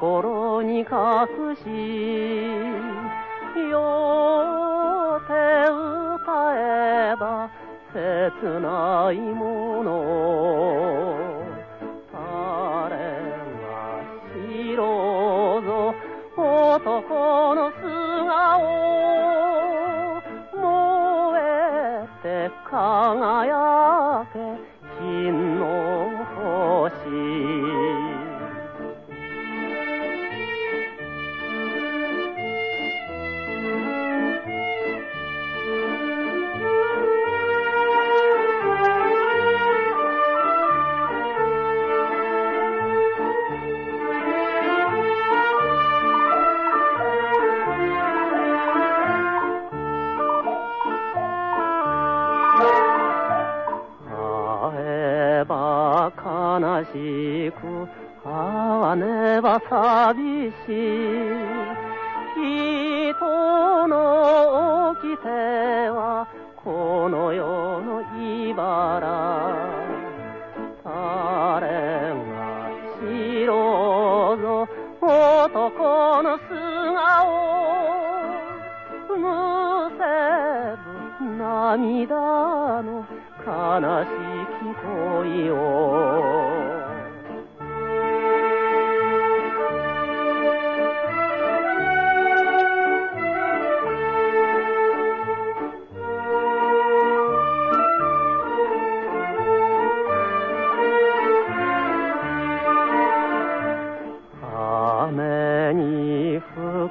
心に隠しよって歌えば切ないもの誰が知ろうぞ男の素顔燃えて輝け金の星ば寂しい。人の掟はこの世の茨誰が知ろうぞ男の素顔むせぶ涙の悲しき恋を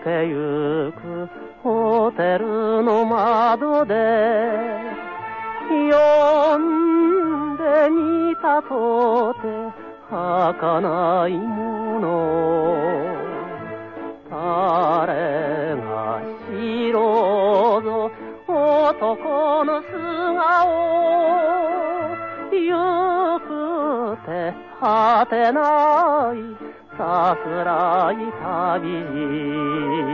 更けゆくホテルの窓で呼んでみたとて儚いもの。誰が知ろうぞ男の素顔。ゆくて果てないさすらい旅。に